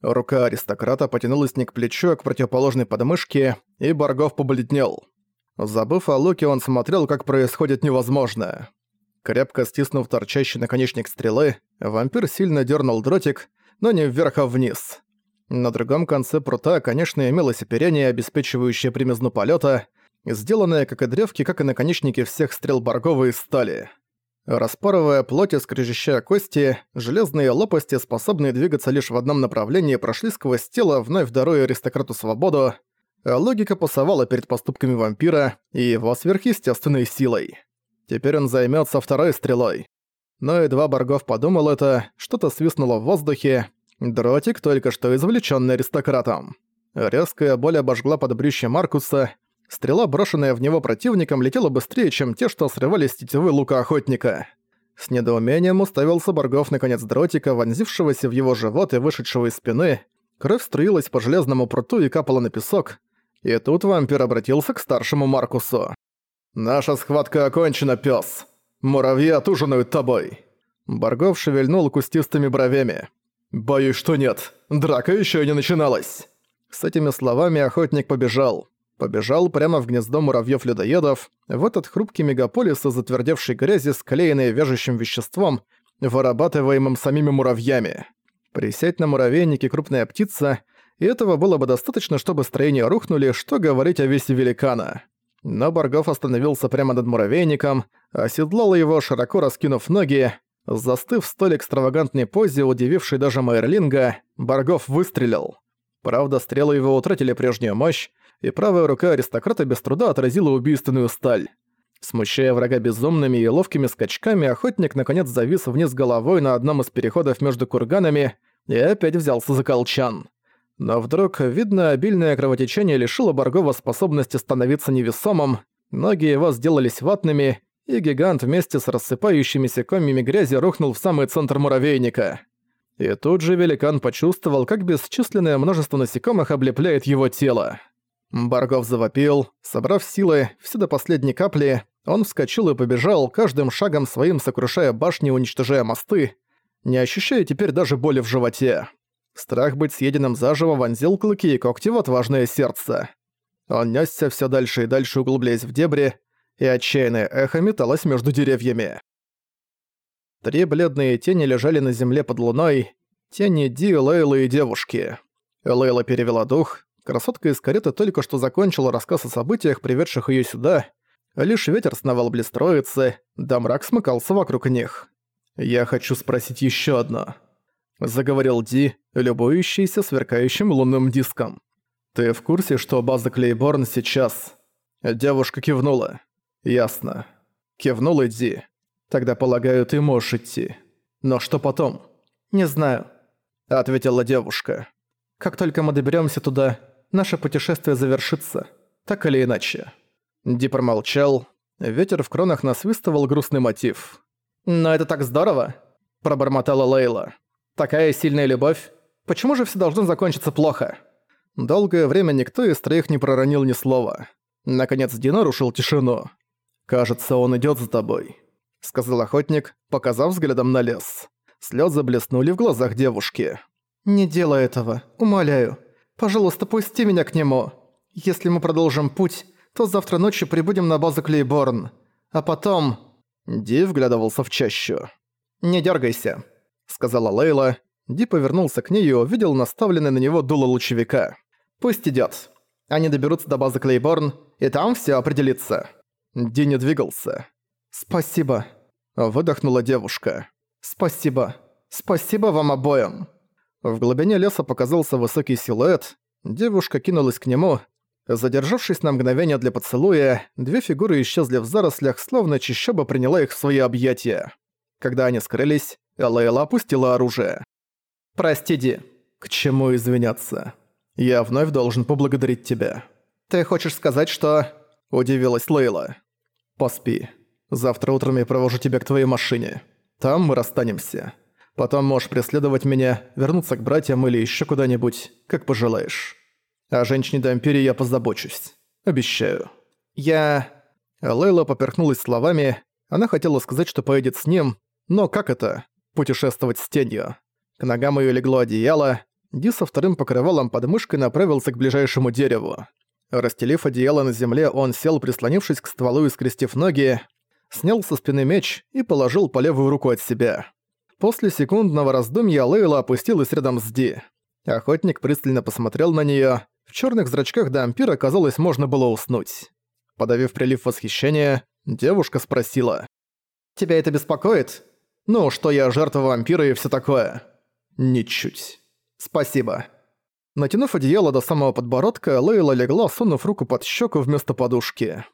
Рука аристократа потянулась не к плечу, а к противоположной подмышке, и Баргов побледнел. Забыв о луке, он смотрел, как происходит невозможное. Крепко стиснув торчащий наконечник стрелы, вампир сильно дернул дротик, но не вверх, а вниз. На другом конце прута, конечно, имелось оперение, обеспечивающее примизну полета, сделанное, как и древки, как и наконечники всех стрел Баргова из стали. Распарывая плоть и скрежещая кости, железные лопасти, способные двигаться лишь в одном направлении, прошли сквозь тело, вновь даруя аристократу свободу, логика пасовала перед поступками вампира и его сверхъестественной силой. Теперь он займется второй стрелой. Но едва Баргов подумал это, что-то свистнуло в воздухе, дротик, только что извлеченный аристократом. Резкая боль обожгла подбрюще Маркуса, Стрела, брошенная в него противником, летела быстрее, чем те, что срывались с тетивы лука охотника. С недоумением уставился Баргов на конец дротика, вонзившегося в его живот и вышедшего из спины. Кровь струилась по железному пруту и капала на песок. И тут вампир обратился к старшему Маркусу. «Наша схватка окончена, пес. Муравьи отужинают тобой». Баргов шевельнул кустистыми бровями. «Боюсь, что нет. Драка еще не начиналась». С этими словами охотник побежал побежал прямо в гнездо муравьёв-людоедов, в этот хрупкий мегаполис из затвердевшей грязи, склеенный вяжущим веществом, вырабатываемым самими муравьями. Присядь на муравейнике крупная птица, и этого было бы достаточно, чтобы строения рухнули, что говорить о весе великана. Но Баргов остановился прямо над муравейником, оседлал его, широко раскинув ноги, застыв в столь экстравагантной позе, удивившей даже Майерлинга, Баргов выстрелил. Правда, стрелы его утратили прежнюю мощь, и правая рука аристократа без труда отразила убийственную сталь. Смущая врага безумными и ловкими скачками, охотник наконец завис вниз головой на одном из переходов между курганами и опять взялся за колчан. Но вдруг, видно, обильное кровотечение лишило Баргова способности становиться невесомым, ноги его сделались ватными, и гигант вместе с рассыпающимися комьями грязи рухнул в самый центр муравейника. И тут же великан почувствовал, как бесчисленное множество насекомых облепляет его тело. Баргов завопил, собрав силы, все до последней капли, он вскочил и побежал, каждым шагом своим сокрушая башни и уничтожая мосты, не ощущая теперь даже боли в животе. Страх быть съеденным заживо вонзил клыки и когти в отважное сердце. Он нёсся всё дальше и дальше, углубляясь в дебри, и отчаянное эхо металось между деревьями. Три бледные тени лежали на земле под луной, тени Ди, Лейлы и девушки. Лейла перевела дух, Красотка из кареты только что закончила рассказ о событиях, приведших её сюда. Лишь ветер сновал близ троицы, да мрак смыкался вокруг них. «Я хочу спросить ещё одно», — заговорил Ди, любующийся сверкающим лунным диском. «Ты в курсе, что база Клейборн сейчас...» Девушка кивнула. «Ясно». Кивнул Ди. «Тогда, полагаю, ты можешь идти. Но что потом?» «Не знаю», — ответила девушка. «Как только мы доберёмся туда, наше путешествие завершится, так или иначе». Ди промолчал. Ветер в кронах насвистывал грустный мотив. «Но это так здорово!» – пробормотала Лейла. «Такая сильная любовь. Почему же все должно закончиться плохо?» Долгое время никто из троих не проронил ни слова. Наконец Ди нарушил тишину. «Кажется, он идёт за тобой», — сказал охотник, показав взглядом на лес. Слёзы блеснули в глазах девушки. «Не делай этого, умоляю. Пожалуйста, пусти меня к нему. Если мы продолжим путь, то завтра ночью прибудем на базу Клейборн. А потом...» Ди вглядывался в чащу. «Не дергайся», — сказала Лейла. Ди повернулся к ней и увидел наставленный на него дуло лучевика. «Пусть идет. Они доберутся до базы Клейборн, и там все определится». Ди не двигался. «Спасибо», — выдохнула девушка. «Спасибо. Спасибо вам обоим». В глубине леса показался высокий силуэт. Девушка кинулась к нему. Задержавшись на мгновение для поцелуя, две фигуры исчезли в зарослях, словно чищоба приняла их в свои объятия. Когда они скрылись, Элайла опустила оружие. «Прости, Ди. К чему извиняться? Я вновь должен поблагодарить тебя». «Ты хочешь сказать, что...» – удивилась Лейла. «Поспи. Завтра утром я провожу тебя к твоей машине. Там мы расстанемся». Потом можешь преследовать меня, вернуться к братьям или еще куда-нибудь, как пожелаешь. О женщине Дампире я позабочусь. Обещаю. Я...» Лейла поперхнулась словами. Она хотела сказать, что поедет с ним, но как это? Путешествовать с тенью. К ногам ее легло одеяло. Ди со вторым покрывалом под мышкой направился к ближайшему дереву. Расстелив одеяло на земле, он сел, прислонившись к стволу и скрестив ноги, снял со спины меч и положил по левую руку от себя. После секундного раздумья Лейла опустилась рядом с Ди. Охотник пристально посмотрел на неё. В чёрных зрачках до казалось, можно было уснуть. Подавив прилив восхищения, девушка спросила. «Тебя это беспокоит? Ну, что я жертва вампира и всё такое?» «Ничуть. Спасибо». Натянув одеяло до самого подбородка, Лейла легла, сунув руку под щеку вместо подушки.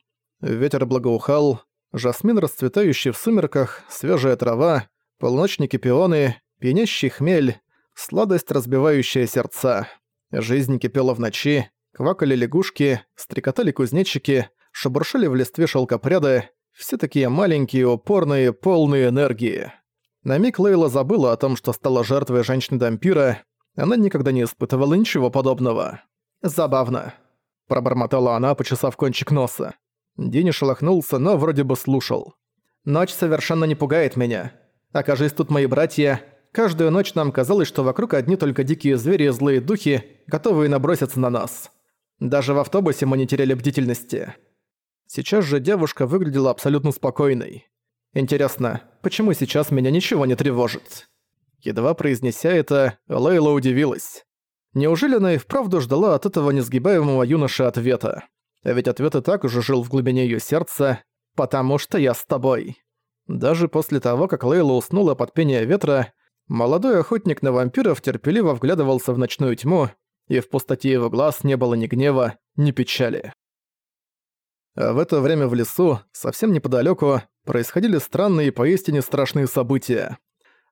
Ветер благоухал, жасмин, расцветающий в сумерках, свежая трава, полночники-пионы, пьянящий хмель, сладость, разбивающая сердца. Жизнь кипела в ночи, квакали лягушки, стрекотали кузнечики, шебуршали в листве шелкопряды, все такие маленькие, упорные, полные энергии. На миг Лейла забыла о том, что стала жертвой женщины-дампира, она никогда не испытывала ничего подобного. «Забавно», – пробормотала она, почесав кончик носа. Дини шелохнулся, но вроде бы слушал. «Ночь совершенно не пугает меня. Окажись тут мои братья, каждую ночь нам казалось, что вокруг одни только дикие звери и злые духи, готовые наброситься на нас. Даже в автобусе мы не теряли бдительности». Сейчас же девушка выглядела абсолютно спокойной. Интересно, почему сейчас меня ничего не тревожит? Едва произнеся это, Лейла удивилась. Неужели она и вправду ждала от этого несгибаемого юноши ответа? Ведь ответ и так уже жил в глубине её сердца «Потому что я с тобой». Даже после того, как Лейла уснула под пение ветра, молодой охотник на вампиров терпеливо вглядывался в ночную тьму, и в пустоте его глаз не было ни гнева, ни печали. А в это время в лесу, совсем неподалёку, происходили странные и поистине страшные события.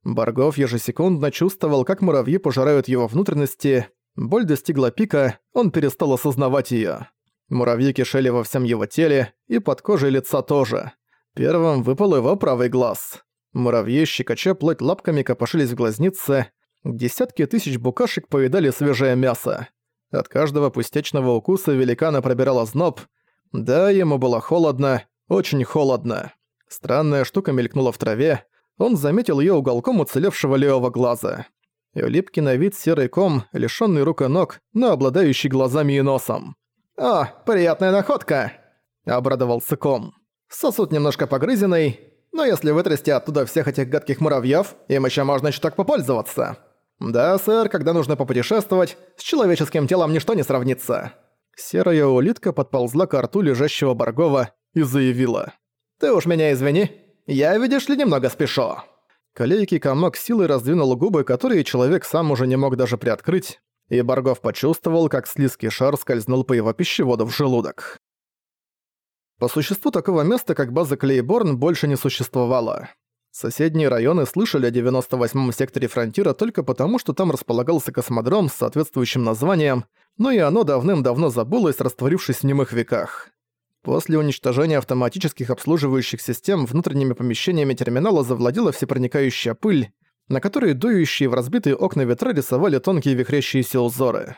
Баргов ежесекундно чувствовал, как муравьи пожирают его внутренности. Боль достигла пика, он перестал осознавать её. Муравьи кишели во всем его теле, и под кожей лица тоже. Первым выпал его правый глаз. Муравьи, щекоча плоть лапками, копошились в глазнице. Десятки тысяч букашек поедали свежее мясо. От каждого пустячного укуса великана пробирала зноб. Да, ему было холодно, очень холодно. Странная штука мелькнула в траве, он заметил её уголком уцелевшего левого глаза. И липкий на вид серый ком, лишённый рук и ног, но обладающий глазами и носом. «О, приятная находка!» – обрадовался ком. «Сосуд немножко погрызенный, но если вытрясти оттуда всех этих гадких муравьёв, им ещё можно ещё так попользоваться. Да, сэр, когда нужно попутешествовать, с человеческим телом ничто не сравнится». Серая улитка подползла к рту лежащего Баргова и заявила. «Ты уж меня извини, я, видишь ли, немного спешу». Колейкий комок силой раздвинул губы, которые человек сам уже не мог даже приоткрыть, и Баргов почувствовал, как слизкий шар скользнул по его пищеводу в желудок. По существу такого места, как база Клейборн, больше не существовало. Соседние районы слышали о 98-м секторе Фронтира только потому, что там располагался космодром с соответствующим названием, но и оно давным-давно забылось, растворившись в немых веках. После уничтожения автоматических обслуживающих систем внутренними помещениями терминала завладела всепроникающая пыль, на которой дующие в разбитые окна ветра рисовали тонкие вихрящиеся узоры.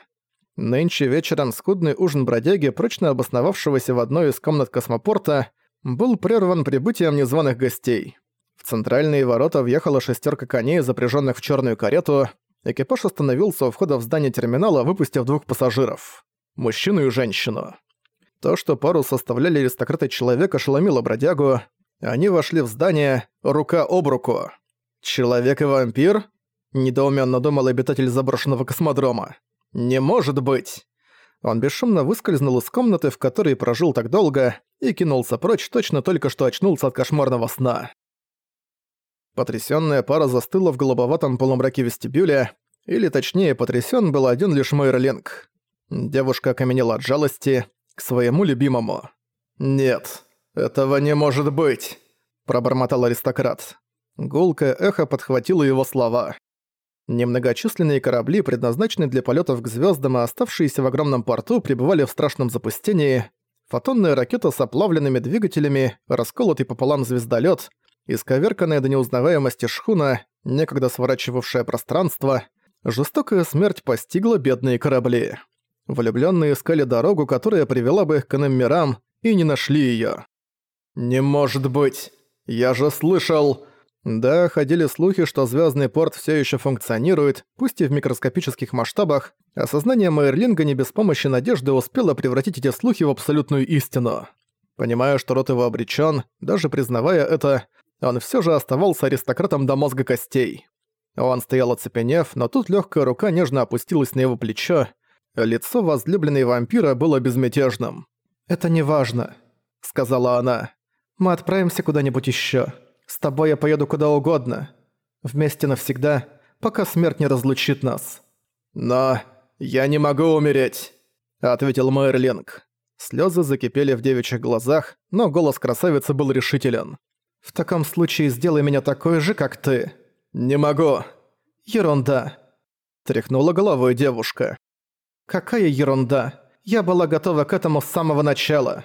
Нынче вечером скудный ужин бродяги, прочно обосновавшегося в одной из комнат космопорта, был прерван прибытием незваных гостей. В центральные ворота въехала шестерка коней, запряженных в черную карету. Экипаж остановился у входа в здание терминала, выпустив двух пассажиров – мужчину и женщину. То, что пару составляли аристократы человека, ошеломило бродягу. Они вошли в здание рука об руку. «Человек и вампир?» – недоуменно думал обитатель заброшенного космодрома. «Не может быть!» Он бесшумно выскользнул из комнаты, в которой прожил так долго, и кинулся прочь, точно только что очнулся от кошмарного сна. Потрясённая пара застыла в голубоватом полумраке вестибюля, или точнее, потрясён был один лишь Мейерлинг. Девушка окаменела от жалости, к своему любимому. «Нет, этого не может быть», – пробормотал аристократ. Гулкое эхо подхватило его слова. Немногочисленные корабли, предназначенные для полетов к звездам и оставшиеся в огромном порту, пребывали в страшном запустении. Фотонная ракета с оплавленными двигателями, расколотый пополам звездолет, исковерканная до неузнаваемости шхуна, некогда сворачивавшая пространство, жестокая смерть постигла бедные корабли. Влюблённые искали дорогу, которая привела бы их к иным мирам, и не нашли её. «Не может быть! Я же слышал...» Да, ходили слухи, что Звездный порт все еще функционирует, пусть и в микроскопических масштабах, а сознание Майерлинга не без помощи надежды успело превратить эти слухи в абсолютную истину. Понимая, что рот его обречен, даже признавая это, он все же оставался аристократом до мозга костей. Он стоял оцепенев, но тут легкая рука нежно опустилась на его плечо, лицо возлюбленной вампира было безмятежным. «Это не важно», — сказала она. «Мы отправимся куда-нибудь еще. С тобой я поеду куда угодно. Вместе навсегда, пока смерть не разлучит нас». «Но я не могу умереть», — ответил Майерлинг. Слезы закипели в девичьих глазах, но голос красавицы был решителен. «В таком случае сделай меня такой же, как ты». «Не могу». «Ерунда», — тряхнула головой девушка. «Какая ерунда. Я была готова к этому с самого начала».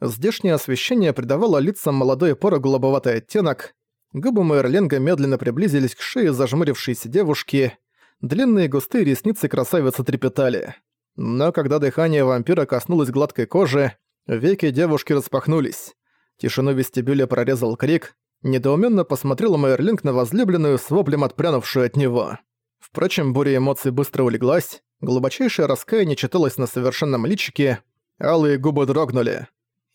Здешнее освещение придавало лицам молодой поры голубоватый оттенок. Губы Мейерленга медленно приблизились к шее зажмурившейся девушки. Длинные густые ресницы красавицы трепетали. Но когда дыхание вампира коснулось гладкой кожи, веки девушки распахнулись. Тишину вестибюля прорезал крик. Недоуменно посмотрел Мейерлинг на возлюбленную с воплем отпрянувшую от него. Впрочем, буря эмоций быстро улеглась, глубочайшее раскаяние читалось на совершенном личике, алые губы дрогнули.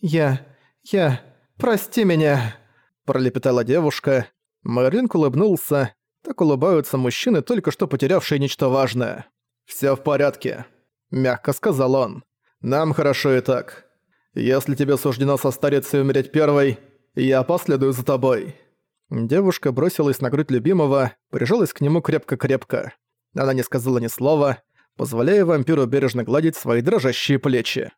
«Я... я... прости меня!» Пролепетала девушка. Мэринг улыбнулся. Так улыбаются мужчины, только что потерявшие нечто важное. «Всё в порядке», — мягко сказал он. «Нам хорошо и так. Если тебе суждено состариться и умереть первой, я последую за тобой». Девушка бросилась на грудь любимого, прижалась к нему крепко-крепко. Она не сказала ни слова, позволяя вампиру бережно гладить свои дрожащие плечи.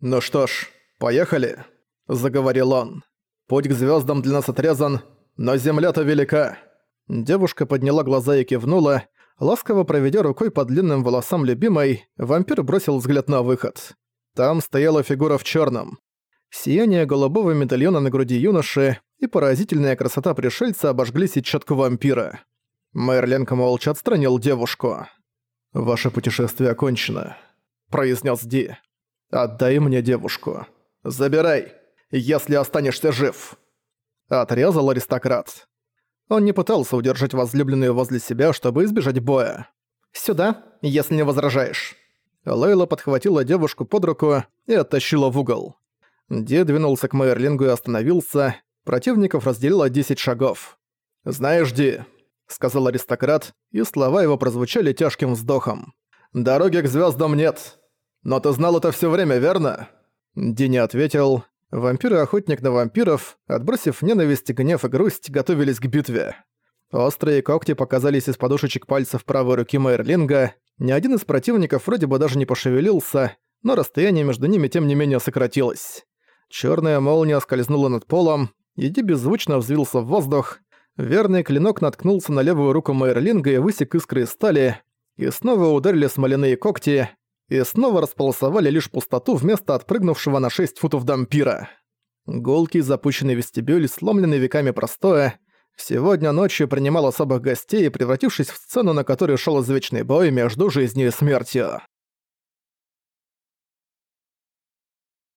«Ну что ж, «Поехали», — заговорил он. «Путь к звездам для нас отрезан, но земля-то велика». Девушка подняла глаза и кивнула. Ласково проведя рукой по длинным волосам любимой, вампир бросил взгляд на выход. Там стояла фигура в черном. Сияние голубого медальона на груди юноши и поразительная красота пришельца обожгли сетчатку вампира. Мэрленко молча отстранил девушку. «Ваше путешествие окончено», — произнес Ди. «Отдай мне девушку». «Забирай, если останешься жив!» Отрезал аристократ. Он не пытался удержать возлюбленную возле себя, чтобы избежать боя. «Сюда, если не возражаешь». Лейла подхватила девушку под руку и оттащила в угол. Ди двинулся к Мейерлингу и остановился. Противников разделило 10 шагов. «Знаешь, Ди», — сказал аристократ, и слова его прозвучали тяжким вздохом. «Дороги к звездам нет. Но ты знал это все время, верно?» Ди ответил. Вампир и охотник на вампиров, отбросив ненависть, гнев и грусть, готовились к битве. Острые когти показались из подушечек пальцев правой руки Мейерлинга. Ни один из противников вроде бы даже не пошевелился, но расстояние между ними тем не менее сократилось. Черная молния скользнула над полом, и Ди беззвучно взвился в воздух. Верный клинок наткнулся на левую руку Мейерлинга и высек искры из стали, и снова ударили смоляные когти, и снова располосовали лишь пустоту вместо отпрыгнувшего на 6 футов дампира. Гулкий запущенный вестибюль, сломленный веками простое, сегодня ночью принимал особых гостей, превратившись в сцену, на которой шел извечный бой между жизнью и смертью.